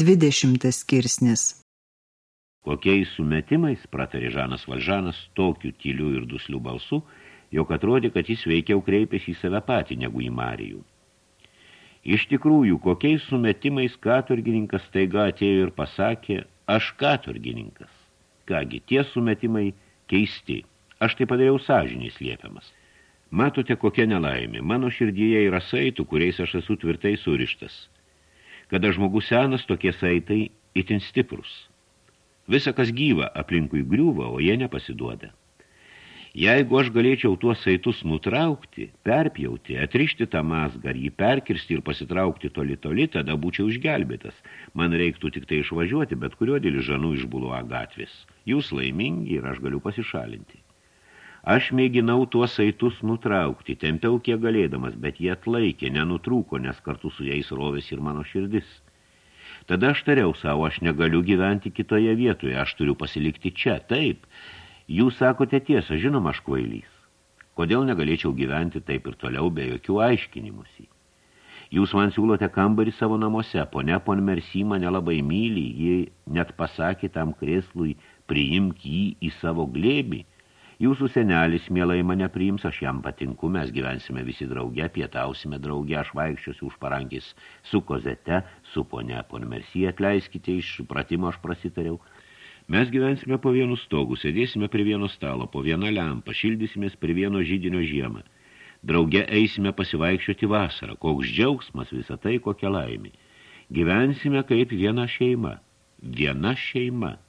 Dvidešimtas skirsnis Kokiais sumetimais, pratarė Žanas Valžanas, tokiu tyliu ir dusliu balsu, jog atrodė, kad jis veikiau kreipėsi į save patį negu į Marijų. Iš tikrųjų, kokiais sumetimais katurgininkas taiga atėjo ir pasakė, aš katurgininkas. Kągi, tie sumetimai keisti. Aš tai padariau sąžiniais liepiamas. Matote, kokia nelaimė. Mano širdyje yra saitų, kuriais aš esu tvirtai surištas. Kada žmogus senas, tokie saitai itin stiprus. Visa, kas gyva, aplinkui griūva, o jie nepasiduoda. Jeigu aš galėčiau tuos saitus nutraukti, perpjauti, atrišti tą mazgą, ar jį perkirsti ir pasitraukti toli toli, tada būčiau išgelbėtas. Man reiktų tik tai išvažiuoti, bet kurio dėl žanų iš Buluo gatvės. Jūs laimingi ir aš galiu pasišalinti. Aš mėginau tuos saitus nutraukti, tempiau kiek galėdamas, bet jie atlaikė, nenutrūko, nes kartu su jais rovės ir mano širdis. Tada aš tariau savo, aš negaliu gyventi kitoje vietoje, aš turiu pasilikti čia, taip. Jūs sakote tiesą, žinoma, aš kvailys. Kodėl negalėčiau gyventi taip ir toliau be jokių aiškinimusi? Jūs man siūlote kambarį savo namuose, ponia pon Mersi mane labai myli, ji net pasakė tam krėslui, priimk jį į savo glėbį. Jūsų senelis mielai mane priims, aš jam patinku, mes gyvensime visi drauge, pietausime drauge, aš vaikščiosiu už parankis su kozete, su ponia pon Mersi, atleiskite iš pratimo, aš prasitariau. Mes gyvensime po vienu stogu, sėdėsime prie vieno stalo, po vieną lempą, šildysimės prie vieno žydinio žiemą. Drauge eisime pasivaikščioti vasarą, koks džiaugsmas visą tai, kokia laimė. Gyvensime kaip viena šeima. Viena šeima.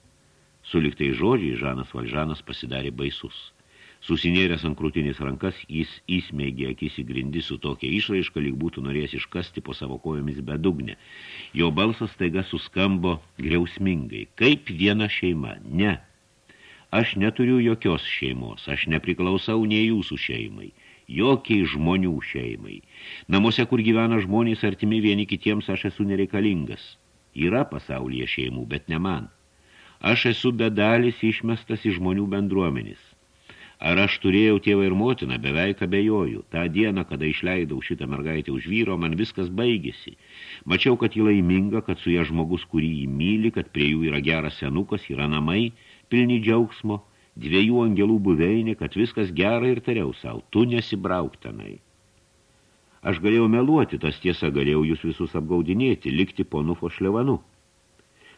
Suliktai žodžiai Žanas Valžanas pasidarė baisus. Susinėręs ant krūtinės rankas, jis įsmeigė akis į grindį su tokia išraiška, lyg būtų norės iškasti po savo kojomis bedugnę. Jo balsas taiga suskambo griausmingai. Kaip viena šeima? Ne. Aš neturiu jokios šeimos, aš nepriklausau nei jūsų šeimai, jokiai žmonių šeimai. Namuose, kur gyvena žmonės artimi vieni kitiems, aš esu nereikalingas. Yra pasaulyje šeimų, bet ne man. Aš esu bedalis išmestas iš žmonių bendruomenės. Ar aš turėjau tėvą ir motiną, beveik abejoju. Ta diena, kada išleidau šitą mergaitę už vyro, man viskas baigėsi. Mačiau, kad jį laiminga, kad su ją žmogus, kurį jį myli, kad prie jų yra geras senukas, yra namai, pilni džiaugsmo, dviejų angelų buveinė, kad viskas gera ir tariau savo, tu nesibrauk tenai. Aš galėjau meluoti, tas tiesa galėjau jūs visus apgaudinėti, likti ponu Fošlevanu.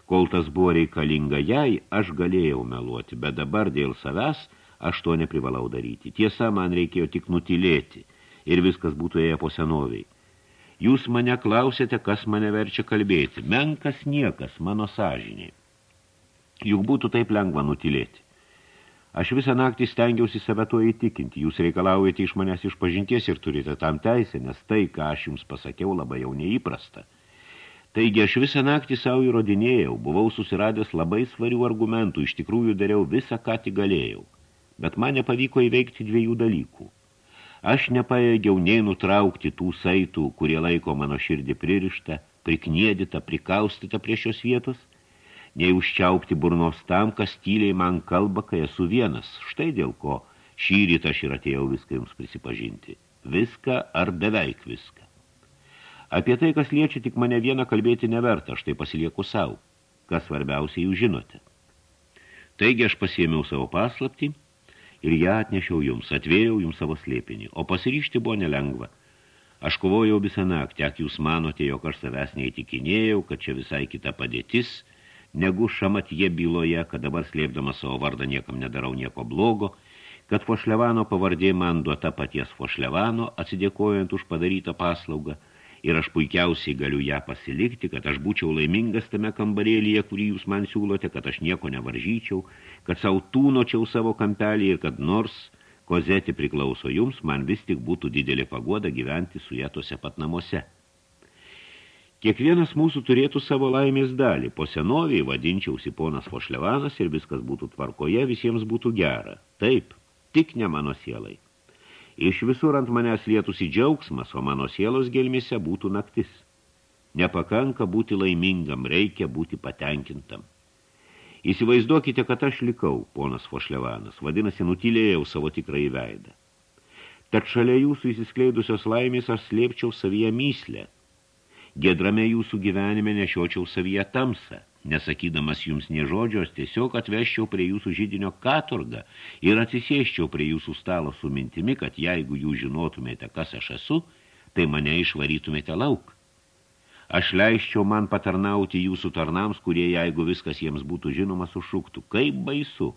Kol tas buvo reikalinga jai, aš galėjau meluoti, bet dabar dėl savęs aš to neprivalau daryti. Tiesa, man reikėjo tik nutilėti ir viskas būtų ėję po senoviai. Jūs mane klausėte, kas mane verčia kalbėti. Menkas niekas, mano sąžiniai. Juk būtų taip lengva nutilėti. Aš visą naktį stengiausi save to įtikinti. Jūs reikalaujate iš manęs išpažinties ir turite tam teisę, nes tai, ką aš jums pasakiau, labai jau neįprasta. Taigi aš visą naktį savo įrodinėjau, buvau susiradęs labai svarių argumentų, iš tikrųjų dariau visą, ką tik galėjau. Bet man nepavyko įveikti dviejų dalykų. Aš nepaėgiau nei nutraukti tų saitų, kurie laiko mano širdį pririštą, prikniedytą, prikaustytą prie šios vietos, nei užčiaupti burnos tam, kas tyliai man kalba, kai esu vienas. Štai dėl ko šį rytą aš ir atėjau viską jums prisipažinti. Viską ar beveik viską. Apie tai, kas liečia tik mane vieną kalbėti neverta, aš tai pasilieku savo. Kas svarbiausia, jūs žinote. Taigi aš pasiėmiau savo paslaptį ir ją atnešiau jums, atvėjau jums savo slėpinį, o pasiryšti buvo nelengva. Aš kovojau visą naktį, ak jūs manote, jog aš savęs neįtikinėjau, kad čia visai kita padėtis, negu šamatie byloje, kad dabar slėpdama savo vardą niekam nedarau nieko blogo, kad Fošlevano pavardė man duota paties Fošlevano, atsidėkojant už padarytą paslaugą, ir aš puikiausiai galiu ją pasilikti, kad aš būčiau laimingas tame kambarėlyje, kurį jūs man siūlote, kad aš nieko nevaržyčiau, kad savo tūnočiau savo kampelį ir kad nors kozetė priklauso jums, man vis tik būtų didelė pagoda gyventi su ją tose pat namuose. Kiekvienas mūsų turėtų savo laimės dalį, po senoviai vadinčiausi ponas Fošlevanas ir viskas būtų tvarkoje, visiems būtų gera. Taip, tik ne mano sielai. Iš visur ant manęs lietusi džiaugsmas, o mano sielos gelmise būtų naktis. Nepakanka būti laimingam, reikia būti patenkintam. Įsivaizduokite, kad aš likau, ponas Fošlevanas, vadinasi, nutilėjau savo tikrąjį veidą. Tad šalia jūsų įsiskleidusios laimės aš slėpčiau savyje myslę. Gedrame jūsų gyvenime nešiočiau savyje tamsą, nesakydamas jums nie žodžios, tiesiog atveščiau prie jūsų žydinio katurgą ir atsisėščiau prie jūsų stalo su mintimi, kad jeigu jūs žinotumėte, kas aš esu, tai mane išvarytumėte lauk. Aš leiščiau man patarnauti jūsų tarnams, kurie, jeigu viskas jiems būtų žinoma, sušuktų. Kaip baisu!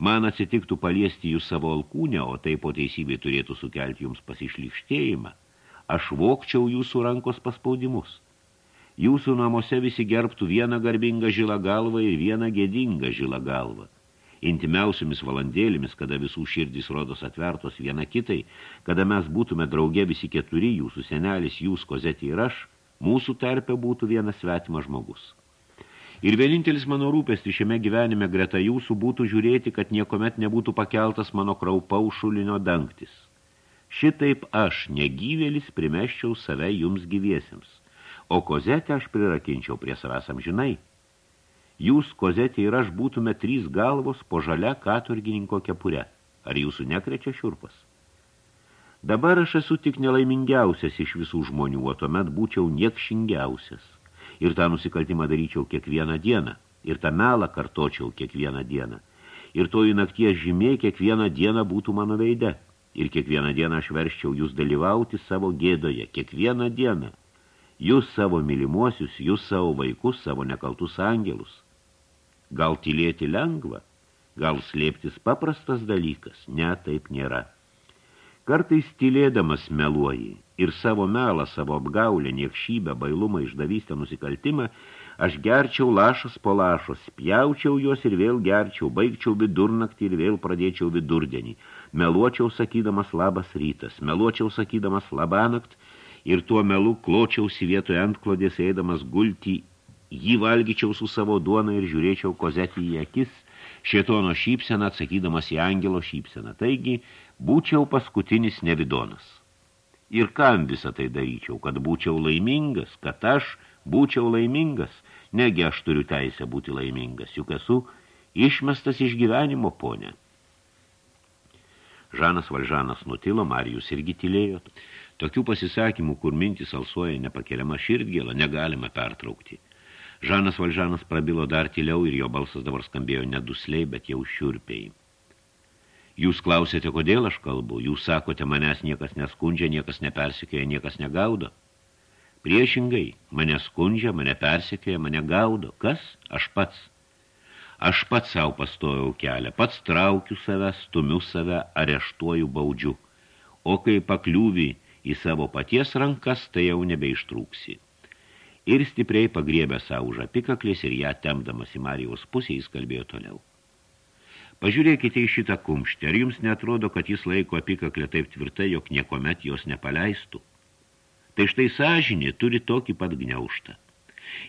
Man atsitiktų paliesti jūs savo alkūnę, o tai po teisybė turėtų sukelti jums pasišlikštėjimą. Aš vokčiau jūsų rankos paspaudimus. Jūsų namuose visi gerbtų vieną garbingą žilą galvą ir vieną gėdingą žilą galvą. Intimiausiamis valandėlėmis, kada visų širdys rodos atvertos viena kitai, kada mes būtume drauge visi keturi, jūsų senelis, jūs, kozetė ir aš, mūsų tarpe būtų vienas svetimas žmogus. Ir vienintelis mano rūpestis šiame gyvenime greta jūsų būtų žiūrėti, kad niekomet nebūtų pakeltas mano kraupau šulinio dangtis. Šitaip aš, negyvėlis, primeščiau save jums gyviesiems, o kozetę aš prirakinčiau prie savęs amžinai. Jūs, kozetė ir aš būtume trys galvos po žalia katurgininko kepure. Ar jūsų nekrečia šiurpas? Dabar aš esu tik nelaimingiausias iš visų žmonių, o tuomet būčiau niekšingiausias ir tą nusikaltimą daryčiau kiekvieną dieną, ir tą melą kartočiau kiekvieną dieną. Ir toji nakties žymė kiekvieną dieną būtų mano veide. Ir kiekvieną dieną aš verščiau jūs dalyvauti savo gėdoje, kiekvieną dieną. Jūs savo mylimuosius, jūs savo vaikus, savo nekaltus angelus. Gal tylėti lengva, gal slėptis paprastas dalykas, ne taip nėra. Kartais tylėdamas meluoji ir savo melą, savo apgaulę, niekšybę, bailumą, išdavystę, nusikaltimą, aš gerčiau lašas po lašos, spjaučiau juos ir vėl gerčiau, baigčiau vidurnaktį ir vėl pradėčiau vidurdienį, meluočiau sakydamas labas rytas, meluočiau sakydamas labanakt ir tuo melu kločiausi vietoje antklodės eidamas gulti, jį valgyčiau su savo duona ir žiūrėčiau kozetį į akis, šėtono šypseną atsakydamas į angelo šypseną. Taigi, būčiau paskutinis nevidonas. Ir kam visą tai daryčiau, kad būčiau laimingas, kad aš būčiau laimingas, negi aš turiu teisę būti laimingas, juk esu išmestas iš gyvenimo, ponė. Žanas Valžanas nutilo, Marijus irgi tylėjo. Tokių pasisakymų, kur mintis alsuoja nepakeliama širdgėla, negalima pertraukti. Žanas Valžanas prabilo dar tyliau ir jo balsas dabar skambėjo nedusliai, bet jau šiurpiai. Jūs klausėte, kodėl aš kalbu, jūs sakote, manęs niekas neskundžia, niekas nepersikėja, niekas negaudo. Priešingai, mane skundžia, mane persikėja, mane gaudo. Kas? Aš pats. Aš pats savo pastojau kelią, pats traukiu save, stumiu save, areštuoju baudžiu. O kai pakliūvi į savo paties rankas, tai jau nebeištrūksi. Ir stipriai pagriebė savo už apikaklis ir ją temdamas į Marijos pusę, jis kalbėjo toliau. Pažiūrėkite į šitą kumštį. Ar jums netrodo, kad jis laiko apikaklę taip tvirtai, jog niekomet jos nepaleistų? Tai štai sąžinė turi tokį pat gniauštą.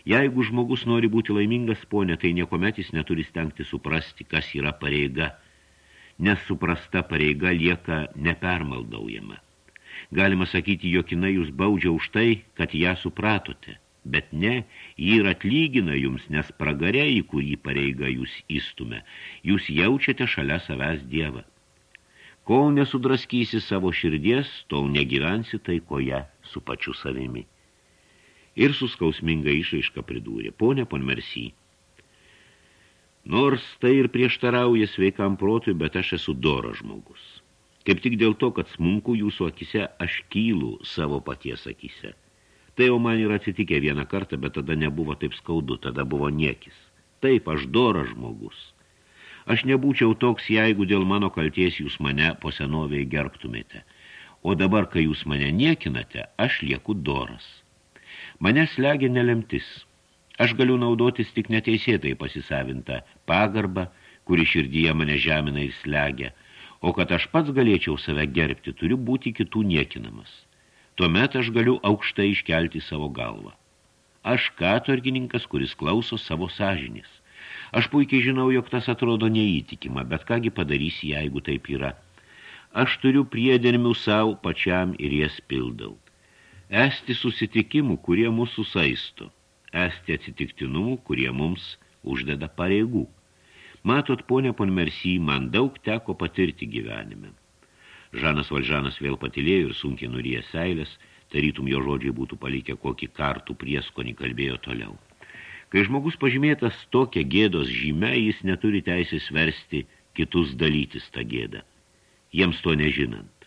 Jeigu žmogus nori būti laimingas, ponė, tai niekomet jis neturi stengti suprasti, kas yra pareiga, nes suprasta pareiga lieka nepermaldaujama. Galima sakyti, jog jinai jūs baudžia už tai, kad ją supratote. Bet ne, jį ir atlygina jums, nes pragare, į kurį pareiga jūs įstume, jūs jaučiate šalia savęs dievą. Kol nesudraskysi savo širdies, tol negyvensi taikoje su pačiu savimi. Ir suskausminga išaiška pridūrė, ponė ponmersy. Nors tai ir prieštarauja sveikam protui, bet aš esu doras žmogus. Kaip tik dėl to, kad smunku jūsų akise, aš kylu savo paties akise. Tai jau man yra atsitikę vieną kartą, bet tada nebuvo taip skaudu, tada buvo niekis. Taip, aš doras žmogus. Aš nebūčiau toks, jeigu dėl mano kalties jūs mane po senovėje gerbtumėte. O dabar, kai jūs mane niekinate, aš lieku doras. Mane slegia nelemtis. Aš galiu naudotis tik neteisėtai pasisavintą pagarbą, kuri širdyje mane žemina ir slegia, o kad aš pats galėčiau save gerbti, turiu būti kitų niekinamas tuomet aš galiu aukštai iškelti savo galvą. Aš katorgininkas, kuris klauso savo sąžinės. Aš puikiai žinau, jog tas atrodo neįtikima, bet kągi padarysi, jeigu taip yra. Aš turiu priedermių savo pačiam ir jas pildau. Esti susitikimų, kurie mūsų saisto. Esti atsitiktinumų, kurie mums uždeda pareigų. Matot, ponė ponmersy, man daug teko patirti gyvenime. Žanas Valžanas vėl patilėjo ir sunkiai nuryja seilės, tarytum jo žodžiai būtų palikę kokį kartų prieskonį, kalbėjo toliau. Kai žmogus pažymėtas tokia gėdos žyme, jis neturi teisės versti kitus dalytis tą gėdą, jiems to nežinant.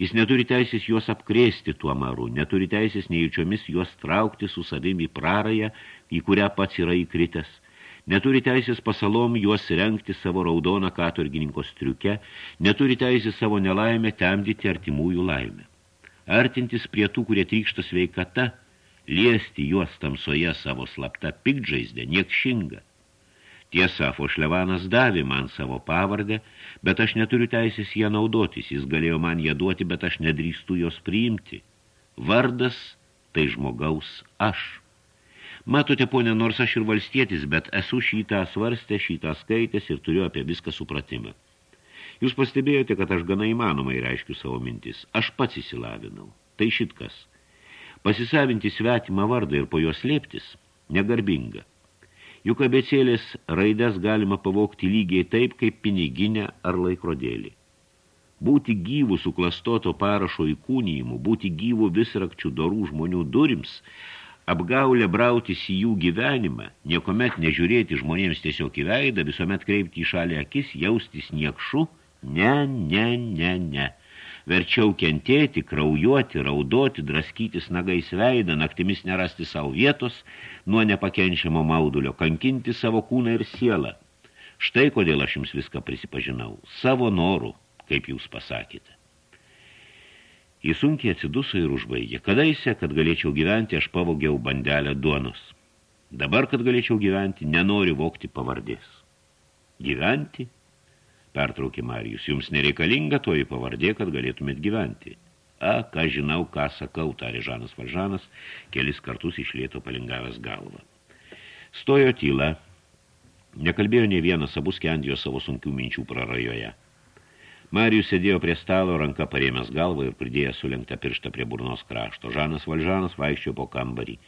Jis neturi teisės juos apkrėsti tuo maru, neturi teisės nejučiomis juos traukti su savimi prarąją, į kurią pats yra įkritęs – neturi teisės pasalom juos rengti savo raudoną katurgininko striuke, neturi teisės savo nelaimę temdyti artimųjų laimę. Artintis prie tų, kurie trykšta sveikata, liesti juos tamsoje savo slapta pikdžaizdę, niekšinga. Tiesa, Fošlevanas davė man savo pavardę, bet aš neturiu teisės ją naudotis, jis galėjo man ją duoti, bet aš nedrįstu jos priimti. Vardas tai žmogaus aš. Matote, ponė, nors aš ir valstietis, bet esu šitą svarstę, šitą skaitęs ir turiu apie viską supratimą. Jūs pastebėjote, kad aš gana įmanomai reiškiu savo mintis. Aš pats įsilavinau. Tai šitkas. Pasisavinti svetimą vardą ir po jos slėptis – negarbinga. Juk abecėlės raides galima pavokti lygiai taip, kaip piniginę ar laikrodėlį. Būti gyvų suklastoto parašo įkūnyjimu, būti gyvų visrakčių dorų žmonių durims – apgaulę brautis į jų gyvenimą, niekomet nežiūrėti žmonėms tiesiog į veidą, visuomet kreipti į šalį akis, jaustis niekšu, ne, ne, ne, ne. Verčiau kentėti, kraujuoti, raudoti, draskytis nagais veidą, naktimis nerasti savo vietos, nuo nepakenčiamo maudulio, kankinti savo kūną ir sielą. Štai kodėl aš jums viską prisipažinau, savo norų, kaip jūs pasakėte. Jis sunkiai atsiduso ir užbaigė. Kadaise, kad galėčiau gyventi, aš pavogiau bandelę duonos. Dabar, kad galėčiau gyventi, nenoriu vokti pavardės. Gyventi? Pertraukė Marijus. Jums nereikalinga toji pavardė, kad galėtumėt gyventi. A, ką žinau, ką sakau, tarė Žanas Valžanas, kelis kartus išlėto palingavęs galvą. Stojo tyla. Nekalbėjo ne vienas, abu skendijo savo sunkių minčių prarajoje. Marijus sėdėjo prie stalo, ranka parėmęs galvą ir pridėjęs sulenktą pirštą prie burnos krašto. Žanas Valžanas vaikščiojo po kambarį.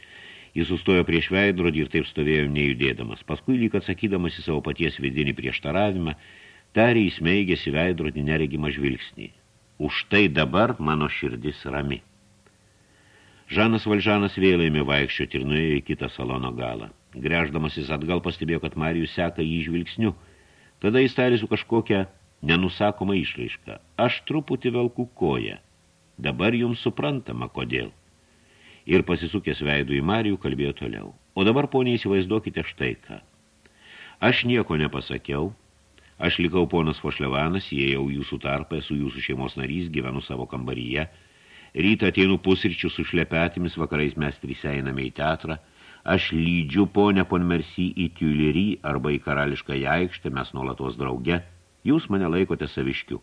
Jis sustojo prieš veidrodį ir taip stovėjo nejudėdamas. Paskui, lyg atsakydamas į savo paties vidinį prieštaravimą, tarė įsmeigėsi veidrodį neregimą žvilgsnį. Už tai dabar mano širdis rami. Žanas Valžanas vėl ėmė vaikščioti ir nuėjo į kitą salono galą. Grėždamasis atgal pastebėjo, kad Marijus seka jį žvilgsniu. Tada jis tarė su kažkokia nenusakoma išraiška. Aš truputį velku koją. Dabar jums suprantama, kodėl. Ir pasisukęs veidų į Marijų kalbėjo toliau. O dabar, poniai, įsivaizduokite štai ką. Aš nieko nepasakiau. Aš likau ponas Fošlevanas, įėjau jūsų tarpą, esu jūsų šeimos narys, gyvenu savo kambaryje. Rytą ateinu pusryčių su šlepetimis, vakarais mes trise einame į teatrą. Aš lydžiu ponę ponmersį į Tiulerį arba į karališką aikštę, mes nuolatos drauge. Jūs mane laikote saviškiu.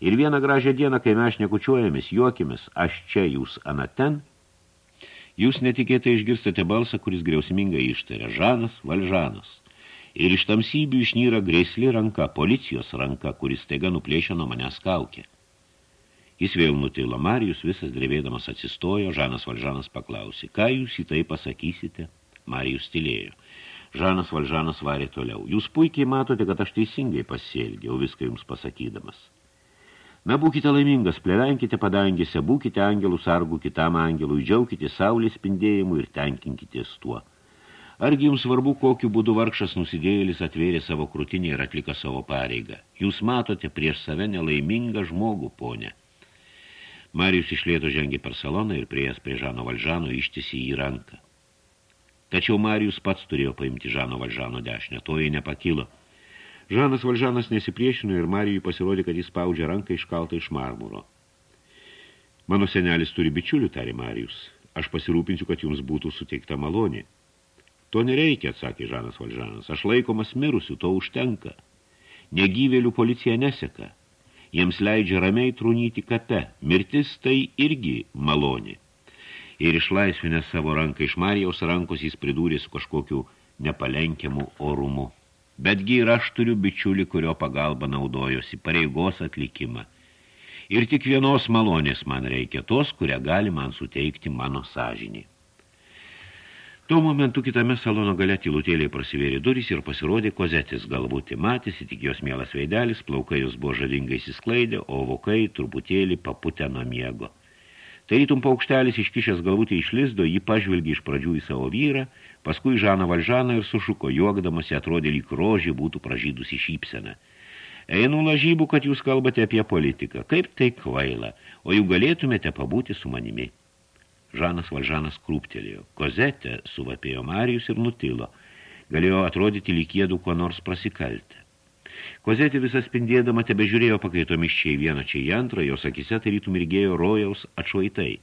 Ir vieną gražią dieną, kai mes nekučiuojamės, juokimis, aš čia, jūs anaten, jūs netikėtai išgirstate balsą, kuris griausmingai ištaria Žanas Valžanas. Ir iš tamsybių išnyra grėsli ranka, policijos ranka, kuris taiga nuplėšė nuo manęs kaukę. Jis vėl nutilo Marijus, visas drevėdamas atsistojo, Žanas Valžanas paklausė, ką jūs į tai pasakysite? Marijus tylėjo. Žanas Valžanas varė toliau. Jūs puikiai matote, kad aš teisingai pasielgiau viską jums pasakydamas. Na, būkite laimingas, plevenkite padangėse, būkite angelų sargų kitam angelui, džiaukite saulės spindėjimu ir tenkinkitės tuo. Argi jums svarbu, kokiu būdu vargšas nusidėjėlis atvėrė savo krūtinį ir atlika savo pareigą? Jūs matote prieš save nelaimingą žmogų, ponė. Marijus išlėto žengė per saloną ir priejas prie Žano Valžano ištisi į ranką. Tačiau Marijus pats turėjo paimti Žano Valžano dešinę, to jai nepakilo. Žanas Valžanas nesipriešino ir Marijui pasirodė, kad jis spaudžia ranką iškaltą iš marmuro. Mano senelis turi bičiulių, tarė Marijus. Aš pasirūpinsiu, kad jums būtų suteikta malonė. To nereikia, atsakė Žanas Valžanas. Aš laikomas mirusiu, to užtenka. Negyvėlių policija neseka. Jiems leidžia ramiai trūnyti kape. Mirtis tai irgi malonė ir išlaisvinęs savo ranką iš Marijaus rankos jis pridūrė su kažkokiu nepalenkiamu orumu. Betgi ir aš turiu bičiulį, kurio pagalba naudojosi pareigos atlikimą. Ir tik vienos malonės man reikia, tos, kurią gali man suteikti mano sąžinį. Tuo momentu kitame salono gale tylutėliai prasivėrė durys ir pasirodė kozetis, galbūt matėsi tik jos mielas veidelis, plaukai jos buvo žavingai įsisklaidė, o vokai truputėlį paputę nuo miego. Tai rytum paukštelis iškišęs galvutį iš lizdo, jį pažvelgė iš pradžių į savo vyrą, paskui Žaną Valžaną ir sušuko, juokdamasi atrodė lyg rožį būtų pražydusi šypseną. Einu lažybų, kad jūs kalbate apie politiką. Kaip tai kvaila, o jau galėtumėte pabūti su manimi. Žanas Valžanas krūptelėjo. Kozetė suvapėjo Marijus ir nutilo. Galėjo atrodyti lyg jėdų kuo nors prasikaltę. Kozetė visą spindėdama tebe žiūrėjo pakaitomis čia į vieną, čia į antrą, jos akise tarytų mirgėjo rojaus atšvaitai.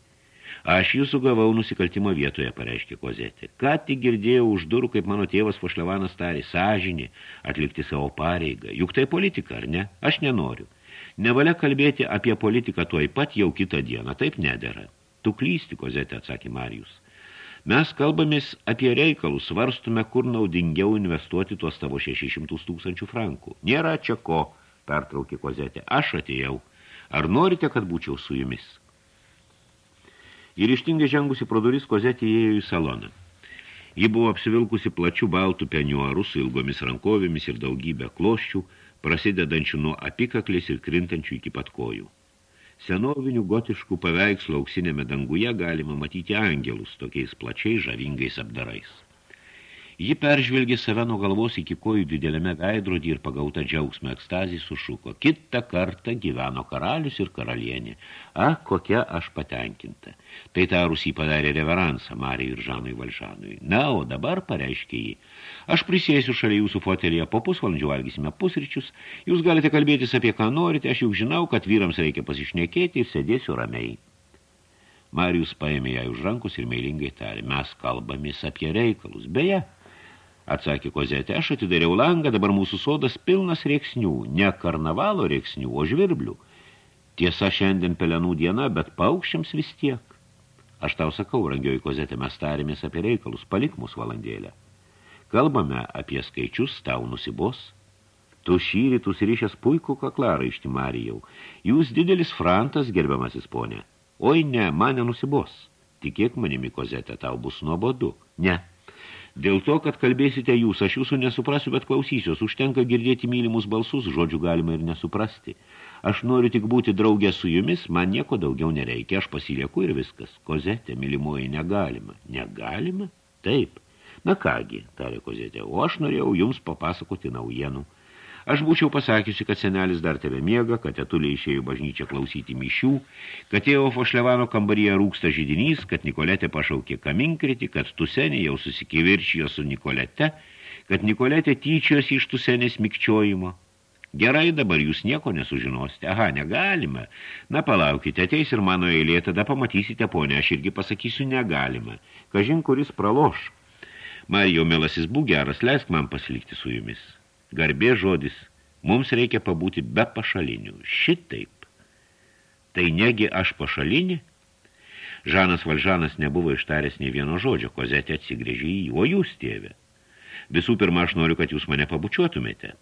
Aš jūsų gavau nusikaltimo vietoje, pareiškė Kozetė. Ką tik girdėjau už durų, kaip mano tėvas Fošlevanas tarė, sąžinį, atlikti savo pareigą. Juk tai politika, ar ne? Aš nenoriu. Nevalia kalbėti apie politiką tuoj pat jau kitą dieną, taip nedėra. Tu klysti, Kozetė, atsakė Marijus. Mes kalbamės apie reikalus, svarstume, kur naudingiau investuoti tuos tavo 600 tūkstančių frankų. Nėra čia ko, pertraukė Kozetė. Aš atėjau. Ar norite, kad būčiau su jumis? Ir ištingai žengusi pro duris, Kozetė įėjo į saloną. Ji buvo apsivilkusi plačių baltų peniuarų su ilgomis rankovėmis ir daugybę kloščių, prasidedančių nuo apikaklės ir krintančių iki pat kojų. Senovinių gotiškų paveikslų auksinėme danguje galima matyti angelus tokiais plačiais žavingais apdarais. Ji peržvelgė save nuo galvos iki kojų didelėme veidrodį ir pagauta džiaugsmą ekstazį sušuko. Kitą kartą gyveno karalius ir karalienė. A, kokia aš patenkinta. Tai tą Rusį padarė reveransą Marijai ir Žanui Valžanui. Na, o dabar pareiškė jį. Aš prisėsiu šalia jūsų fotelėje, po pusvalandžių valgysime pusryčius. Jūs galite kalbėtis apie ką norite, aš juk žinau, kad vyrams reikia pasišnekėti ir sėdėsiu ramiai. Marijus paėmė ją už rankus ir meilingai tarė, mes kalbamės apie reikalus. Beje, Atsakė kozetė, aš atidariau langą, dabar mūsų sodas pilnas rėksnių, ne karnavalo rėksnių, o žvirblių. Tiesa, šiandien pelenų diena, bet paukščiams vis tiek. Aš tau sakau, rangioji kozetė, mes tarėmės apie reikalus, palik mūsų valandėlę. Kalbame apie skaičius, tau nusibos. Tu šį rytus ryšęs puikų kaklarą iš Timarijau. Jūs didelis frantas, gerbiamasis ponė. Oi ne, mane nusibos. Tikėk manimi, kozetė, tau bus nuobodu. Ne, Dėl to, kad kalbėsite jūs, aš jūsų nesuprasiu, bet klausysios. Užtenka girdėti mylimus balsus, žodžių galima ir nesuprasti. Aš noriu tik būti draugė su jumis, man nieko daugiau nereikia, aš pasilieku ir viskas. Kozetė, mylimoji, negalima. Negalima? Taip. Na kągi, tarė Kozetė, o aš norėjau jums papasakoti naujienų. Aš būčiau pasakiusi, kad senelis dar tebe miega, kad tetulė išėjo bažnyčią klausyti mišių, kad tėvo Fošlevano kambaryje rūksta žydinys, kad Nikoletė pašaukė kaminkritį, kad Tusenė jau susikivirčijo su Nikolete, kad Nikoletė tyčiosi iš Tusenės mikčiojimo. Gerai, dabar jūs nieko nesužinosite. Aha, negalima. Na, palaukite, ateis ir mano eilė, tada pamatysite, ponė, aš irgi pasakysiu negalima. Kažin, kuris praloš. Marijo, melasis būgeras, leisk man pasilikti su jumis. Garbė žodis, mums reikia pabūti be pašalinių. Šitaip. Tai negi aš pašalinį? Žanas Valžanas nebuvo ištaręs nei vieno žodžio, kozetė atsigrėžė į jį, o jūs, tėvė. Visų pirma, aš noriu, kad jūs mane pabučiuotumėte.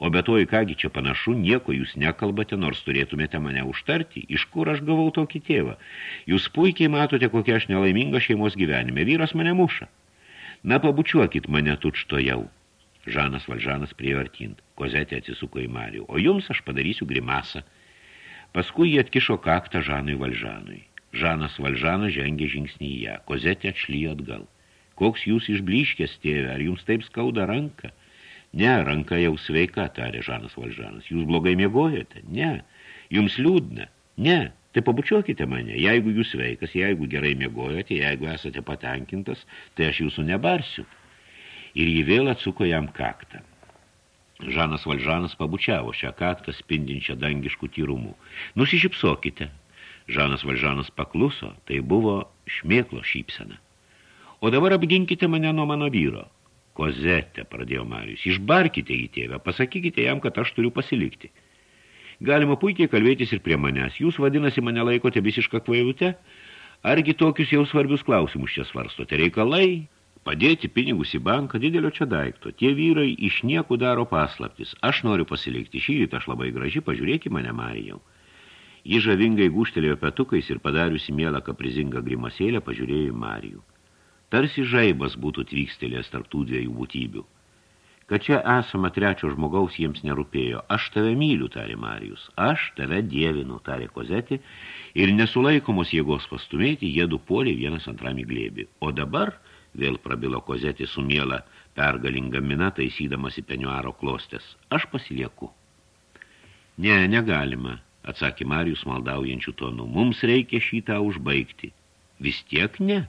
O be to, į kągi čia panašu, nieko jūs nekalbate, nors turėtumėte mane užtarti. Iš kur aš gavau tokį tėvą? Jūs puikiai matote, kokia aš nelaiminga šeimos gyvenime. Vyras mane muša. Na, pabučiuokit mane tučto jau. Žanas Valžanas prie artint. Kozetė atsisuko į Marijų. O jums aš padarysiu grimasą. Paskui jie atkišo kaktą Žanui Valžanui. Žanas Valžanas žengė žingsnį į ją. Kozetė atšlyjo atgal. Koks jūs išbliškės, tėve, ar jums taip skauda ranka? Ne, ranka jau sveika, tarė Žanas Valžanas. Jūs blogai miegojate? Ne. Jums liūdna? Ne. Tai pabučiuokite mane. Jeigu jūs sveikas, jeigu gerai miegojate, jeigu esate patenkintas, tai aš jūsų nebarsiu ir jį vėl atsuko jam kaktą. Žanas Valžanas pabučiavo šią kaktą spindinčią dangiškų tyrumų. Nusišypsokite. Žanas Valžanas pakluso, tai buvo šmėklo šypsena. O dabar apginkite mane nuo mano vyro. Kozetė, pradėjo Marius, išbarkite į tėvę, pasakykite jam, kad aš turiu pasilikti. Galima puikiai kalbėtis ir prie manęs. Jūs vadinasi mane laikote visišką kvailute? Argi tokius jau svarbius klausimus čia svarstote? Reikalai, Padėti pinigus į banką didelio čia daikto. Tie vyrai iš niekų daro paslaptis. Aš noriu pasilikti šį rytą, aš labai graži, pažiūrėki mane, Marijau. Ji žavingai guštelėjo petukais ir padariusi mielą kaprizingą grimasėlę pažiūrėjo į Marijų. Tarsi žaibas būtų tvykstelės tarp tų dviejų būtybių. Kad čia esama trečio žmogaus jiems nerūpėjo. Aš tave myliu, tarė Marijus. Aš tave dievinu, tarė Kozetė. Ir nesulaikomos jėgos pastumėti, jie du puolė vienas antram į glėbį. O dabar, vėl prabilo Kozetė su miela pergalinga mina, taisydamas į peniuaro klostės, aš pasilieku. Ne, negalima, atsakė Marijus maldaujančių tonų. Mums reikia šitą užbaigti. Vis tiek ne.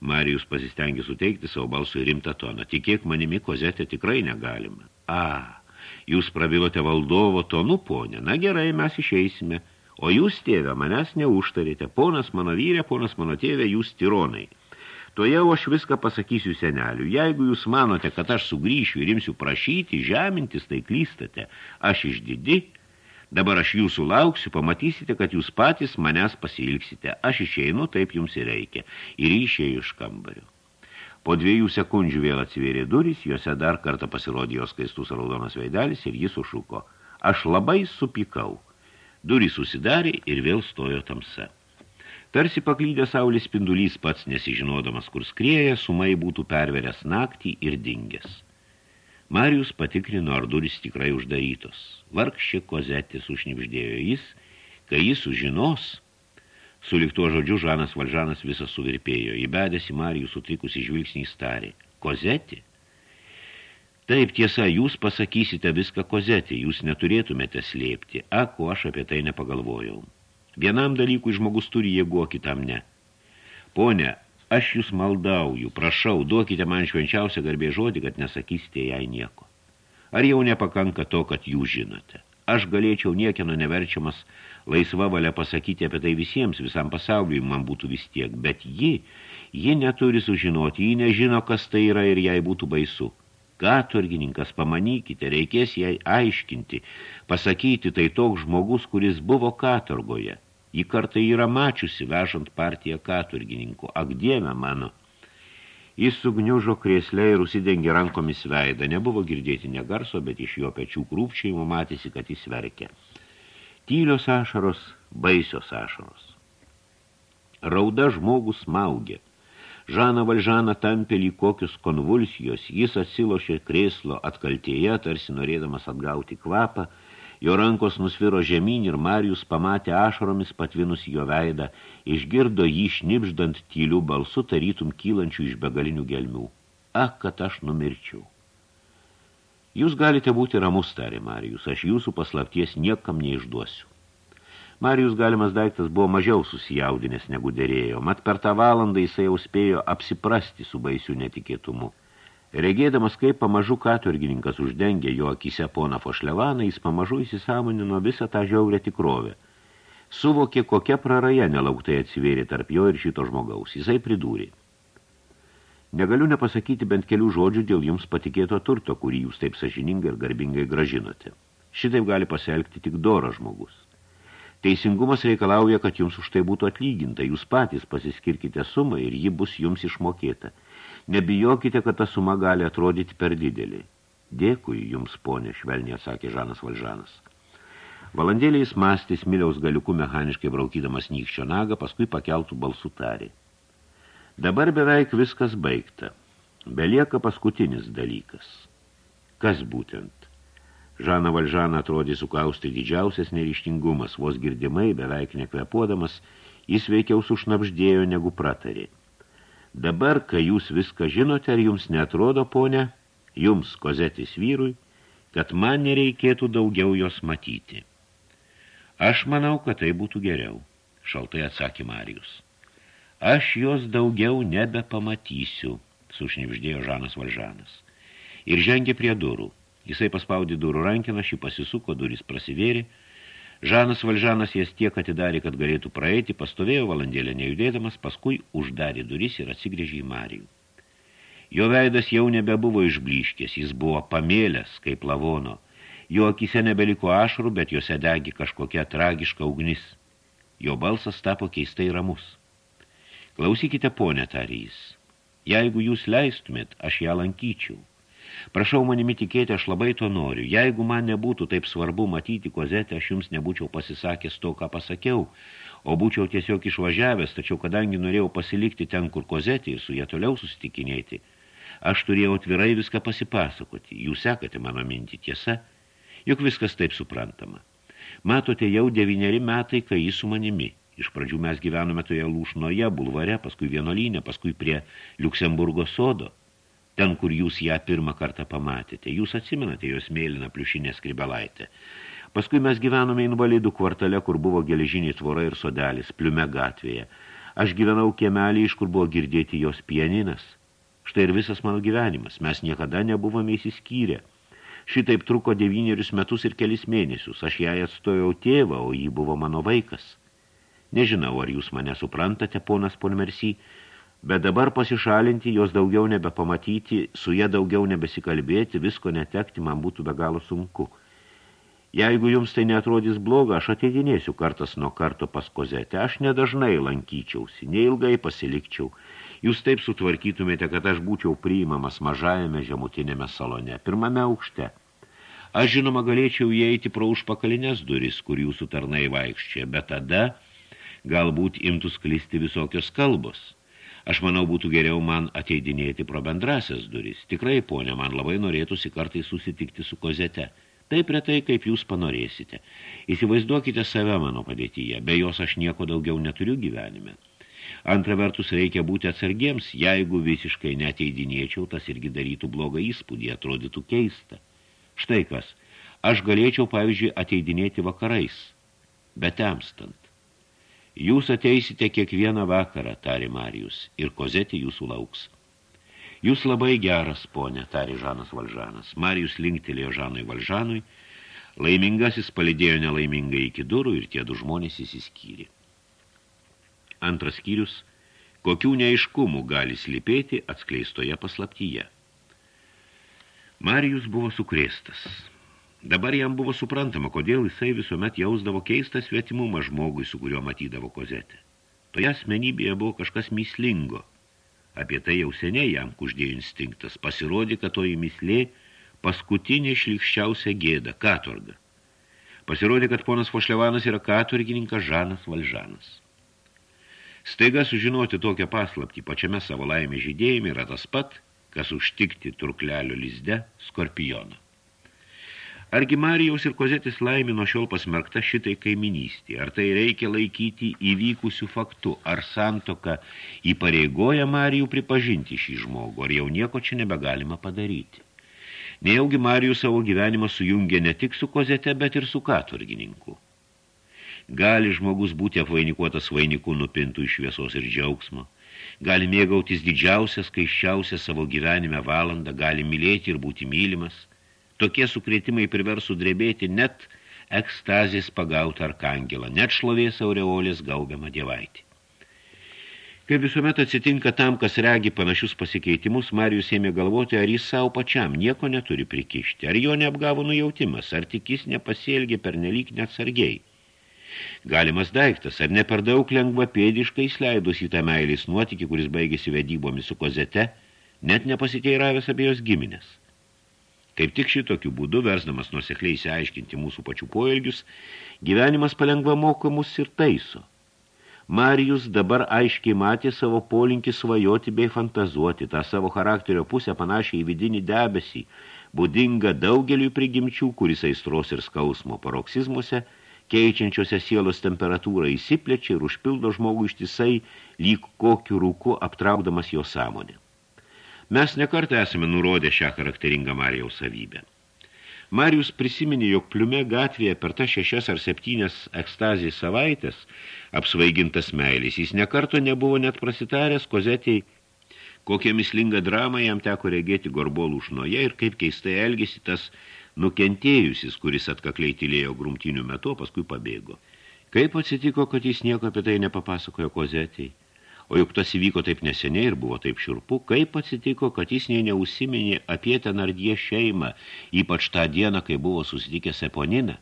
Marijus pasistengė suteikti savo balsui rimtą toną. Tikėk manimi, kozetė tikrai negalima. A, jūs prabilote valdovo tonu, ponė. Na gerai, mes išeisime. O jūs, tėvė, manęs neužtarėte. Ponas mano vyrė, ponas mano tėvė, jūs tironai. Tojau aš viską pasakysiu seneliu. Jeigu jūs manote, kad aš sugrįšiu ir imsiu prašyti, žemintis, tai klystate. Aš išdidi, Dabar aš jūsų lauksiu, pamatysite, kad jūs patys manęs pasilgsite. Aš išeinu, taip jums ir reikia. Ir išėjau iš kambario. Po dviejų sekundžių vėl atsivėrė durys, juose dar kartą pasirodė jos skaistus raudonas veidelis ir jis užšuko. Aš labai supykau. Durys susidarė ir vėl stojo tamsa. Tarsi paklydė saulės spindulys pats nesižinodamas, kur skrieja, sumai būtų perveręs naktį ir dingęs. Marijus patikrino, ar duris tikrai uždarytos. Vargšė kozetė sušnipždėjo jis, kai jis sužinos. Su liktuo žodžiu Žanas Valžanas visas suvirpėjo. Įbedęs į Marijų sutrikusi žvilgsnį starė. Kozetė? Taip, tiesa, jūs pasakysite viską kozetė, jūs neturėtumėte slėpti. Ako, aš apie tai nepagalvojau. Vienam dalykui žmogus turi jėgu, o kitam ne. Pone, Aš jūs maldauju, prašau, duokite man švenčiausią garbė žodį, kad nesakysite jai nieko. Ar jau nepakanka to, kad jūs žinote? Aš galėčiau niekieno neverčiamas laisva valia pasakyti apie tai visiems, visam pasauliui man būtų vis tiek, bet ji, ji neturi sužinoti, ji nežino, kas tai yra ir jai būtų baisu. Katurgininkas, pamanykite, reikės jai aiškinti, pasakyti tai toks žmogus, kuris buvo katurgoje. Ji kartai yra mačiusi, vežant partiją katurgininkų. Ak, dieve mano! Jis sugniužo krėslę ir užsidengė rankomis veidą. Nebuvo girdėti negarso, bet iš jo pečių krūpčiai matėsi, kad jis verkė. Tylios ašaros, baisios ašaros. Rauda žmogus smaugė. Žana Valžana tampė lyg kokius konvulsijos, jis atsilošė krėslo atkaltėje, tarsi norėdamas atgauti kvapą, Jo rankos nusviro žemyn ir Marijus pamatė ašaromis patvinus jo veidą, išgirdo jį šnipždant tylių balsų, tarytum kylančių iš begalinių gelmių. Ak, kad aš numirčiau. Jūs galite būti ramus, tarė Marijus, aš jūsų paslapties niekam neišduosiu. Marijus galimas daiktas buvo mažiau susijaudinęs negu dėrėjo, mat per tą valandą jisai jau spėjo apsiprasti su baisiu netikėtumu. Regėdamas, kaip pamažu katurgininkas uždengė jo akise poną Fošlevaną, jis pamažu įsisamonino visą tą žiaurę tikrovę. Suvokė, kokia praraja nelauktai atsivėrė tarp jo ir šito žmogaus. Jisai pridūrė. Negaliu nepasakyti bent kelių žodžių dėl jums patikėto turto, kurį jūs taip sažiningai ir garbingai gražinote. Šitaip gali pasielgti tik doras žmogus. Teisingumas reikalauja, kad jums už tai būtų atlyginta. Jūs patys pasiskirkite sumą ir ji bus jums išmokėta – Nebijokite, kad ta suma gali atrodyti per didelį. Dėkui jums, ponė, švelniai atsakė Žanas Valžanas. Valandėlį jis mąstys miliaus galiukų mechaniškai braukydamas nykščio nagą, paskui pakeltų balsų tarį. Dabar beveik viskas baigta. Belieka paskutinis dalykas. Kas būtent? Žana Valžana atrodė sukausti didžiausias nerištingumas, vos girdimai, beveik nekvepuodamas, jis veikiau sušnapždėjo negu pratarė. Dabar, kai jūs viską žinote, ar jums netrodo, ponė, jums, kozetis vyrui, kad man nereikėtų daugiau jos matyti. Aš manau, kad tai būtų geriau, šaltai atsakė Marijus. Aš jos daugiau nebepamatysiu, sušnipždėjo Žanas Valžanas. Ir žengė prie durų. Jisai paspaudė durų rankiną, šį pasisuko, durys prasivėrė, Žanas Valžanas jas tiek atidarė, kad galėtų praeiti, pastovėjo valandėlę nejudėdamas, paskui uždarė duris ir atsigrėžė į Marijų. Jo veidas jau nebebuvo išbliškės, jis buvo pamėlęs, kaip lavono. Jo akise nebeliko ašarų, bet jose degi kažkokia tragiška ugnis. Jo balsas tapo keistai ramus. Klausykite, ponė, tarė jis. Jeigu jūs leistumėt, aš ją lankyčiau. Prašau manimi tikėti, aš labai to noriu. Jeigu man nebūtų taip svarbu matyti kozetę, aš jums nebūčiau pasisakęs to, ką pasakiau, o būčiau tiesiog išvažiavęs, tačiau kadangi norėjau pasilikti ten, kur kozetė ir su jie toliau susitikinėti, Aš turėjau atvirai viską pasipasakoti. Jūs sekate mano mintį tiesa, juk viskas taip suprantama. Matote, jau devyneri metai, kai jis su manimi. Iš pradžių mes gyvenome toje lūšnoje, bulvare, paskui vienolyne, paskui prie Liuksemburgo sodo. Ten, kur jūs ją pirmą kartą pamatėte. Jūs atsimenate jos mėlyną pliušinę skribelaitę. Paskui mes gyvenome invalidų kvartale, kur buvo geležiniai tvora ir sodelis, pliume gatvėje. Aš gyvenau kiemelį, iš kur buvo girdėti jos pieninas. Štai ir visas mano gyvenimas. Mes niekada nebuvome įsiskyrę. Šitaip truko devynerius metus ir kelis mėnesius. Aš jai atstojau tėvą, o jį buvo mano vaikas. Nežinau, ar jūs mane suprantate, ponas Ponmersy, bet dabar pasišalinti, jos daugiau nebepamatyti, su ją daugiau nebesikalbėti, visko netekti, man būtų be galo sunku. Jeigu jums tai netrodys bloga, aš ateidinėsiu kartas nuo karto pas kozetę. Aš nedažnai lankyčiausi, neilgai pasilikčiau. Jūs taip sutvarkytumėte, kad aš būčiau priimamas mažajame žemutinėme salone, pirmame aukšte. Aš, žinoma, galėčiau įeiti pro užpakalinės duris, kur jūsų tarnai vaikščia, bet tada galbūt imtų sklisti visokios kalbos. Aš manau, būtų geriau man ateidinėti pro bendrasias duris. Tikrai, ponė, man labai norėtųsi kartai susitikti su kozete. Taip retai, kaip jūs panorėsite. Įsivaizduokite save mano padėtyje, be jos aš nieko daugiau neturiu gyvenime. Antra vertus reikia būti atsargiems, jeigu visiškai neteidinėčiau, tas irgi darytų blogą įspūdį, atrodytų keista. Štai kas, aš galėčiau, pavyzdžiui, ateidinėti vakarais, bet temstant. Jūs ateisite kiekvieną vakarą, tari Marijus, ir kozetė jūsų lauks. Jūs labai geras, ponė, tari Žanas Valžanas. Marijus linktelėjo Žanui Valžanui, laimingasis palidėjo nelaimingai iki durų ir tie du žmonės įsiskyrė. Antras skyrius – kokių neaiškumų gali slipėti atskleistoje paslaptyje. Marijus buvo sukrėstas. Dabar jam buvo suprantama, kodėl jisai visuomet jausdavo keistą svetimumą žmogui, su kuriuo matydavo kozetę. Toje asmenybėje buvo kažkas mislingo. Apie tai jau seniai jam kuždėjo instinktas. Pasirodė, kad toji mislė paskutinė šlikščiausia gėda, katorga. Pasirodė, kad ponas Fošlevanas yra katurgininkas Žanas Valžanas. Staiga sužinoti tokią paslaptį pačiame savo laimė žydėjime yra tas pat, kas užtikti turklelio lizde skorpioną. Argi Marijaus ir Kozetis laimė nuo šiol pasmerkta šitai kaiminystė? Ar tai reikia laikyti įvykusių faktų? Ar santoka įpareigoja Marijų pripažinti šį žmogų? Ar jau nieko čia nebegalima padaryti? Nejaugi Marijų savo gyvenimą sujungė ne tik su Kozete, bet ir su katurgininku. Gali žmogus būti apvainikuotas vainikų nupintų iš šviesos ir džiaugsmo. Gali mėgautis didžiausią, skaiščiausią savo gyvenime valandą, gali mylėti ir būti mylimas. Tokie sukrėtimai priversų drebėti net ekstazės pagautą arkangelą, net šlovės aureolės gaubiamą dievaitį. Kaip visuomet atsitinka tam, kas regi panašius pasikeitimus, Marijus ėmė galvoti, ar jis savo pačiam nieko neturi prikišti, ar jo neapgavo nujautimas, ar tik jis nepasielgė per nelik neatsargiai. Galimas daiktas, ar ne per daug lengva pėdiškai įsleidus į tą meilės nuotykį, kuris baigėsi vedybomis su kozete, net nepasiteiravęs apie jos giminės. Kaip tik šitokiu būdu, versdamas nusekliai įsiaiškinti mūsų pačių poelgius, gyvenimas palengva mokamus ir taiso. Marijus dabar aiškiai matė savo polinkį svajoti bei fantazuoti, tą savo charakterio pusę panašiai į vidinį debesį, būdinga daugeliui prigimčių, kuris aistros ir skausmo paroksizmuose – keičiančiose sielos temperatūrą įsiplečia ir užpildo žmogų ištisai lyg kokiu rūku aptraukdamas jo sąmonę. Mes nekartą esame nurodę šią charakteringą Marijaus savybę. Marijus prisiminė, jog pliume gatvėje per tas šešias ar septynias ekstazijas savaitės apsvaigintas meilės. Jis nekarto nebuvo net prasitaręs kozetiai, kokią mislingą dramą jam teko regėti gorbolų šnoje ir kaip keistai elgėsi tas nukentėjusis, kuris atkakliai tylėjo grumtinių metu, paskui pabėgo. Kaip atsitiko, kad jis nieko apie tai nepapasakojo kozetei? O juk tas įvyko taip neseniai ir buvo taip širpu, kaip atsitiko, kad jis nei neusiminė apie tenardie šeimą, ypač tą dieną, kai buvo susitikęs Eponiną.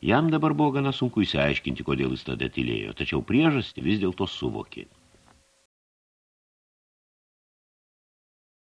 Jam dabar buvo gana sunku įsiaiškinti, kodėl jis tada tylėjo, tačiau priežastį vis dėlto suvokė.